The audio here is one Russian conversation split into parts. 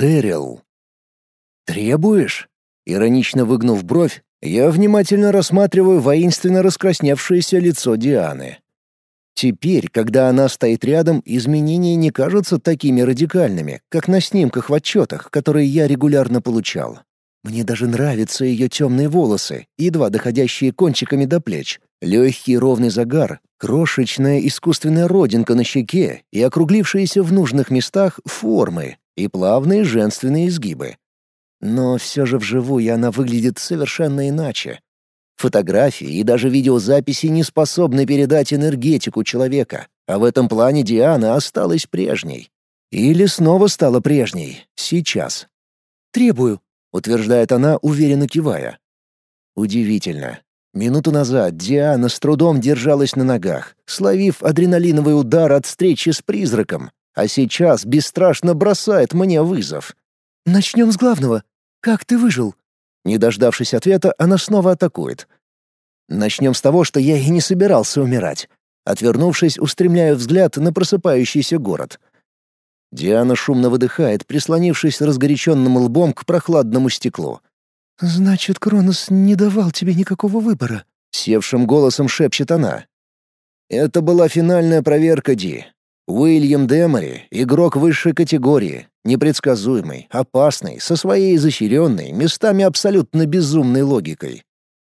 Дэрил. «Требуешь?» Иронично выгнув бровь, я внимательно рассматриваю воинственно раскрасневшееся лицо Дианы. Теперь, когда она стоит рядом, изменения не кажутся такими радикальными, как на снимках в отчетах, которые я регулярно получал. Мне даже нравятся ее темные волосы, едва доходящие кончиками до плеч, легкий ровный загар, крошечная искусственная родинка на щеке и округлившиеся в нужных местах формы и плавные женственные изгибы. Но все же вживую она выглядит совершенно иначе. Фотографии и даже видеозаписи не способны передать энергетику человека, а в этом плане Диана осталась прежней. Или снова стала прежней, сейчас. «Требую», — утверждает она, уверенно кивая. Удивительно. Минуту назад Диана с трудом держалась на ногах, словив адреналиновый удар от встречи с призраком, а сейчас бесстрашно бросает мне вызов. «Начнем с главного. Как ты выжил?» Не дождавшись ответа, она снова атакует. Начнем с того, что я и не собирался умирать. Отвернувшись, устремляю взгляд на просыпающийся город. Диана шумно выдыхает, прислонившись разгоряченным лбом к прохладному стеклу. «Значит, Кронос не давал тебе никакого выбора», — севшим голосом шепчет она. «Это была финальная проверка, Ди. Уильям Демори — игрок высшей категории, непредсказуемый, опасный, со своей изощренной, местами абсолютно безумной логикой.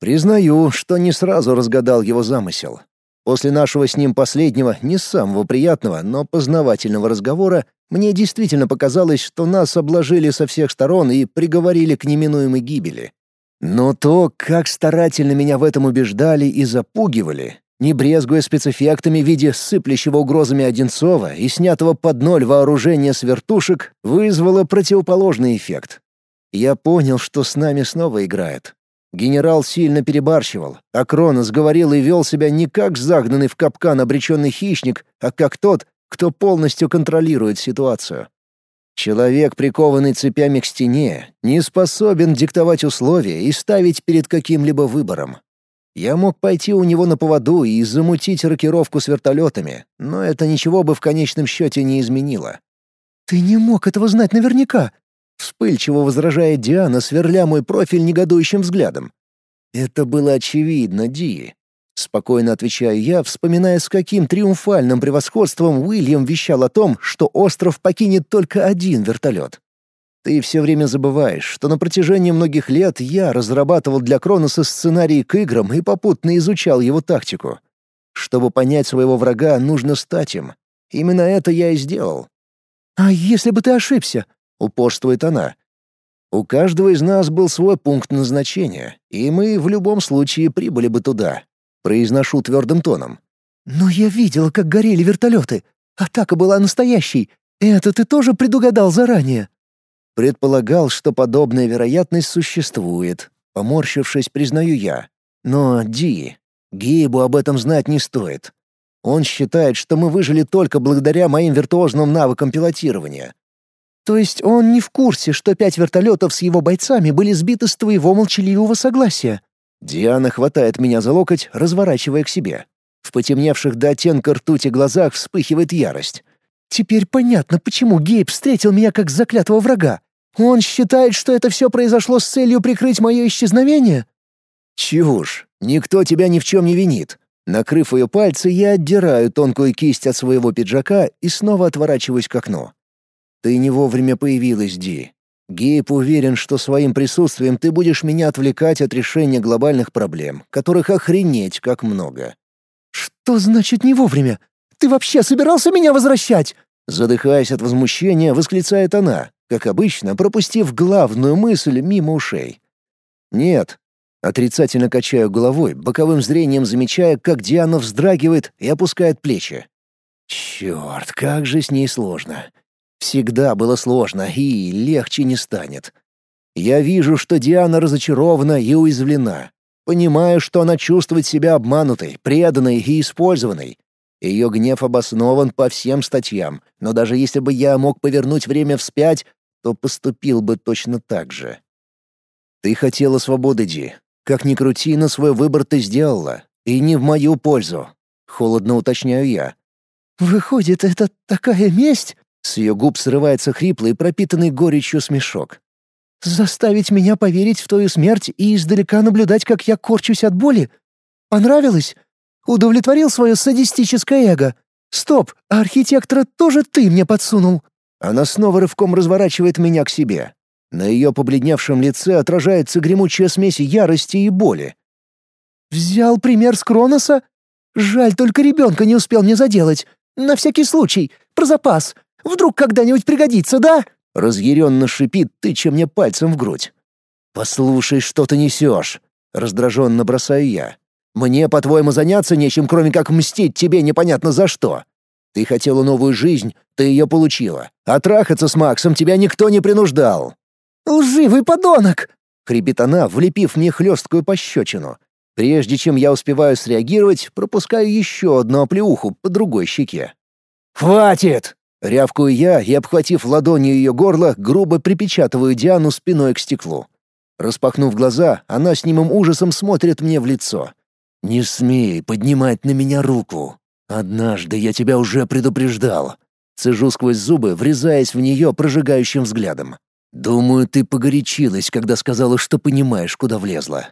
Признаю, что не сразу разгадал его замысел. После нашего с ним последнего, не самого приятного, но познавательного разговора, мне действительно показалось, что нас обложили со всех сторон и приговорили к неминуемой гибели. Но то, как старательно меня в этом убеждали и запугивали, не брезгуя спецэффектами в виде сыплющего угрозами Одинцова и снятого под ноль вооружения с вертушек, вызвало противоположный эффект. Я понял, что с нами снова играет. Генерал сильно перебарщивал, а Кронос говорил и вел себя не как загнанный в капкан обреченный хищник, а как тот, кто полностью контролирует ситуацию. Человек, прикованный цепями к стене, не способен диктовать условия и ставить перед каким-либо выбором. Я мог пойти у него на поводу и замутить рокировку с вертолетами, но это ничего бы в конечном счете не изменило. «Ты не мог этого знать наверняка», — вспыльчиво возражает Диана, сверля мой профиль негодующим взглядом. «Это было очевидно, Ди», — спокойно отвечаю я, вспоминая, с каким триумфальным превосходством Уильям вещал о том, что остров покинет только один вертолет. Ты все время забываешь, что на протяжении многих лет я разрабатывал для Кроноса сценарий к играм и попутно изучал его тактику. Чтобы понять своего врага, нужно стать им. Именно это я и сделал. «А если бы ты ошибся?» — упорствует она. «У каждого из нас был свой пункт назначения, и мы в любом случае прибыли бы туда», — произношу твердым тоном. «Но я видела, как горели вертолеты. Атака была настоящей. Это ты тоже предугадал заранее?» Предполагал, что подобная вероятность существует. Поморщившись, признаю я. Но, Ди, Гейбу об этом знать не стоит. Он считает, что мы выжили только благодаря моим виртуозным навыкам пилотирования. То есть он не в курсе, что пять вертолетов с его бойцами были сбиты с твоего молчаливого согласия? Диана хватает меня за локоть, разворачивая к себе. В потемневших до оттенка ртути глазах вспыхивает ярость. Теперь понятно, почему Гейб встретил меня как заклятого врага. Он считает, что это все произошло с целью прикрыть мое исчезновение? Чушь. Никто тебя ни в чем не винит. Накрыв ее пальцы, я отдираю тонкую кисть от своего пиджака и снова отворачиваюсь к окну. Ты не вовремя появилась, Ди. Гейб уверен, что своим присутствием ты будешь меня отвлекать от решения глобальных проблем, которых охренеть как много. Что значит не вовремя? Ты вообще собирался меня возвращать?» Задыхаясь от возмущения, восклицает она, как обычно, пропустив главную мысль мимо ушей. «Нет». Отрицательно качаю головой, боковым зрением замечая, как Диана вздрагивает и опускает плечи. Черт, как же с ней сложно. Всегда было сложно, и легче не станет. Я вижу, что Диана разочарована и уязвлена. Понимаю, что она чувствует себя обманутой, преданной и использованной, ее гнев обоснован по всем статьям, но даже если бы я мог повернуть время вспять, то поступил бы точно так же. Ты хотела свободы, Ди. Как ни крути, но свой выбор ты сделала. И не в мою пользу. Холодно уточняю я. Выходит, это такая месть? С ее губ срывается хриплый, пропитанный горечью смешок. «Заставить меня поверить в твою смерть и издалека наблюдать, как я корчусь от боли? Понравилось? Удовлетворил свое садистическое эго? Стоп, а архитектора тоже ты мне подсунул!» Она снова рывком разворачивает меня к себе. На ее побледневшем лице отражается гремучая смесь ярости и боли. «Взял пример с Кроноса? Жаль, только ребенка не успел мне заделать. На всякий случай, про запас. Вдруг когда-нибудь пригодится, да?» Разъяренно шипит, тыча мне пальцем в грудь. «Послушай, что ты несешь!» Раздраженно бросаю я. «Мне, по-твоему, заняться нечем, кроме как мстить тебе непонятно за что. Ты хотела новую жизнь, ты ее получила. А трахаться с Максом тебя никто не принуждал». «Лживый подонок!» — хрипит она, влепив мне хлесткую пощечину. Прежде чем я успеваю среагировать, пропускаю еще одну оплеуху по другой щеке. «Хватит!» — рявкую я и, обхватив ладонью ее горло, грубо припечатываю Диану спиной к стеклу. Распахнув глаза, она с немым ужасом смотрит мне в лицо. «Не смей поднимать на меня руку. Однажды я тебя уже предупреждал». Цежу сквозь зубы, врезаясь в нее прожигающим взглядом. «Думаю, ты погорячилась, когда сказала, что понимаешь, куда влезла.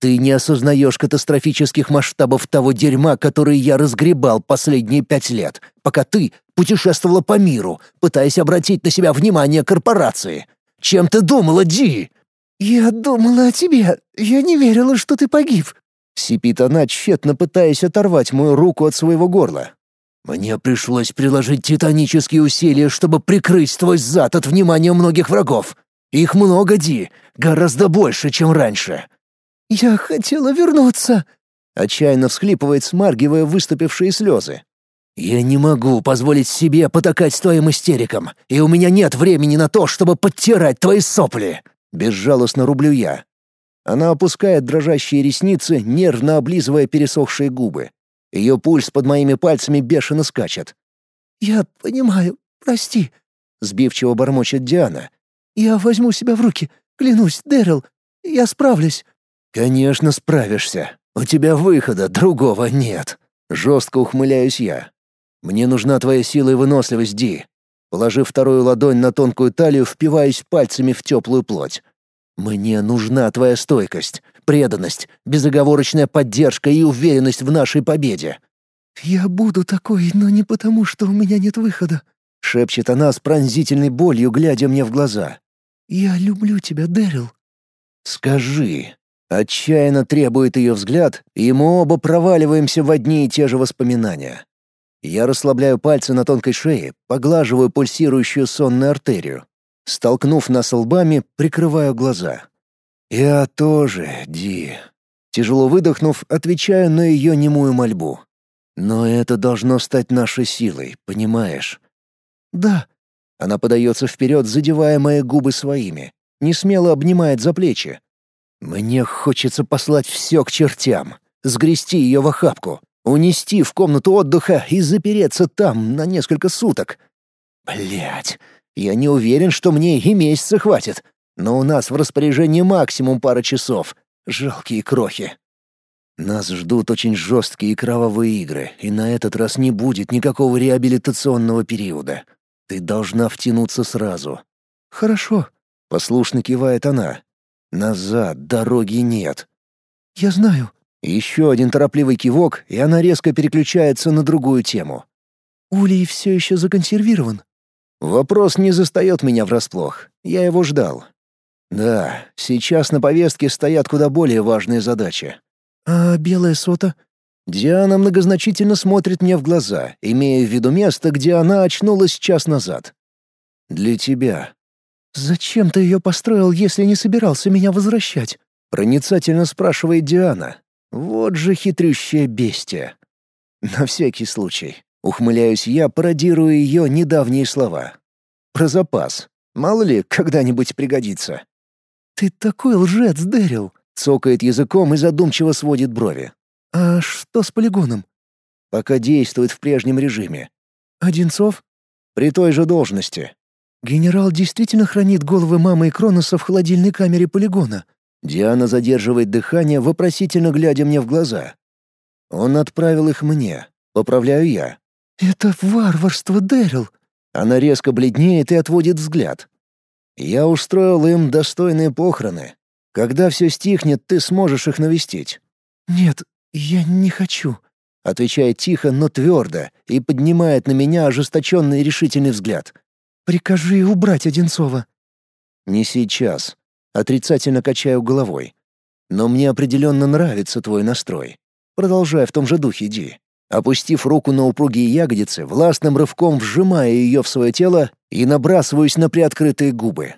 Ты не осознаешь катастрофических масштабов того дерьма, которое я разгребал последние пять лет, пока ты путешествовала по миру, пытаясь обратить на себя внимание корпорации. Чем ты думала, Ди?» «Я думала о тебе. Я не верила, что ты погиб». Сипит она, тщетно пытаясь оторвать мою руку от своего горла. «Мне пришлось приложить титанические усилия, чтобы прикрыть твой зад от внимания многих врагов. Их много, Ди, гораздо больше, чем раньше. «Я хотела вернуться!» Отчаянно всхлипывает, смаргивая выступившие слезы. «Я не могу позволить себе потакать твоим истерикам, и у меня нет времени на то, чтобы подтирать твои сопли!» Безжалостно рублю я. Она опускает дрожащие ресницы, нервно облизывая пересохшие губы. Ее пульс под моими пальцами бешено скачет. «Я понимаю, прости», — сбивчиво бормочет Диана. «Я возьму себя в руки, клянусь, Дэрил, я справлюсь». «Конечно справишься. У тебя выхода другого нет». Жестко ухмыляюсь я. «Мне нужна твоя сила и выносливость, Ди». Положив вторую ладонь на тонкую талию, впиваюсь пальцами в теплую плоть. «Мне нужна твоя стойкость, преданность, безоговорочная поддержка и уверенность в нашей победе». «Я буду такой, но не потому, что у меня нет выхода», — шепчет она с пронзительной болью, глядя мне в глаза. «Я люблю тебя, Дэрил». «Скажи, Отчаянно требует ее взгляд, и мы оба проваливаемся в одни и те же воспоминания. Я расслабляю пальцы на тонкой шее, поглаживаю пульсирующую сонную артерию. Столкнув нас лбами, прикрываю глаза. «Я тоже, Ди». Тяжело выдохнув, отвечаю на ее немую мольбу. «Но это должно стать нашей силой, понимаешь?» «Да». Она подается вперед, задевая мои губы своими. Не смело обнимает за плечи. Мне хочется послать все к чертям, сгрести ее в охапку, унести в комнату отдыха и запереться там на несколько суток. Блять, я не уверен, что мне и месяца хватит, но у нас в распоряжении максимум пара часов. Жалкие крохи. Нас ждут очень жесткие и кровавые игры, и на этот раз не будет никакого реабилитационного периода. Ты должна втянуться сразу. Хорошо, послушно кивает она, Назад дороги нет. Я знаю. Еще один торопливый кивок, и она резко переключается на другую тему. Улей все еще законсервирован. Вопрос не застает меня врасплох. Я его ждал. Да, сейчас на повестке стоят куда более важные задачи. А белая сота? Диана многозначительно смотрит мне в глаза, имея в виду место, где она очнулась час назад. Для тебя. «Зачем ты ее построил, если не собирался меня возвращать?» — проницательно спрашивает Диана. «Вот же хитрющее бестия». На всякий случай. Ухмыляюсь я, пародируя ее недавние слова. Про запас. Мало ли, когда-нибудь пригодится. «Ты такой лжец, Дэрил!» — цокает языком и задумчиво сводит брови. «А что с полигоном?» «Пока действует в прежнем режиме». «Одинцов?» «При той же должности. Генерал действительно хранит головы мамы и Кроноса в холодильной камере полигона. Диана задерживает дыхание, вопросительно глядя мне в глаза. Он отправил их мне. Поправляю я. «Это варварство, Дэрил!» Она резко бледнеет и отводит взгляд. Я устроил им достойные похороны. Когда все стихнет, ты сможешь их навестить. «Нет, я не хочу», — отвечает тихо, но твердо, и поднимает на меня ожесточенный решительный взгляд. «Прикажи убрать Одинцова». «Не сейчас», — отрицательно качаю головой. «Но мне определенно нравится твой настрой. Продолжай в том же духе, Ди. Опустив руку на упругие ягодицы, властным рывком вжимая ее в свое тело и набрасываюсь на приоткрытые губы.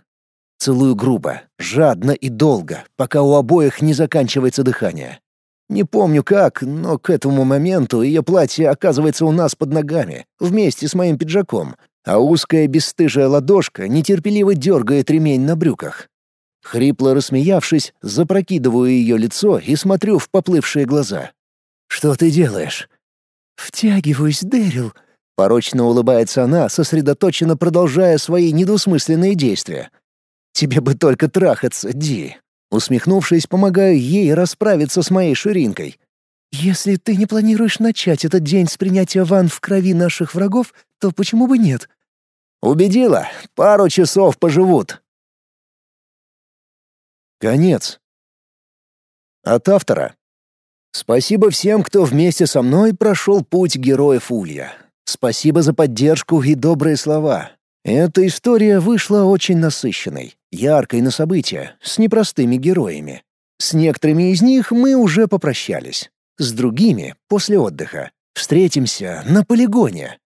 Целую грубо, жадно и долго, пока у обоих не заканчивается дыхание. Не помню как, но к этому моменту ее платье оказывается у нас под ногами, вместе с моим пиджаком, а узкая бесстыжая ладошка нетерпеливо дергает ремень на брюках. Хрипло рассмеявшись, запрокидываю ее лицо и смотрю в поплывшие глаза. «Что ты делаешь?» «Втягиваюсь, Дэрил», — порочно улыбается она, сосредоточенно продолжая свои недвусмысленные действия. «Тебе бы только трахаться, Ди». Усмехнувшись, помогаю ей расправиться с моей ширинкой. «Если ты не планируешь начать этот день с принятия ванн в крови наших врагов, то почему бы нет?» «Убедила. Пару часов поживут». Конец. От автора. Спасибо всем, кто вместе со мной прошел путь героев Улья. Спасибо за поддержку и добрые слова. Эта история вышла очень насыщенной, яркой на события, с непростыми героями. С некоторыми из них мы уже попрощались. С другими — после отдыха. Встретимся на полигоне.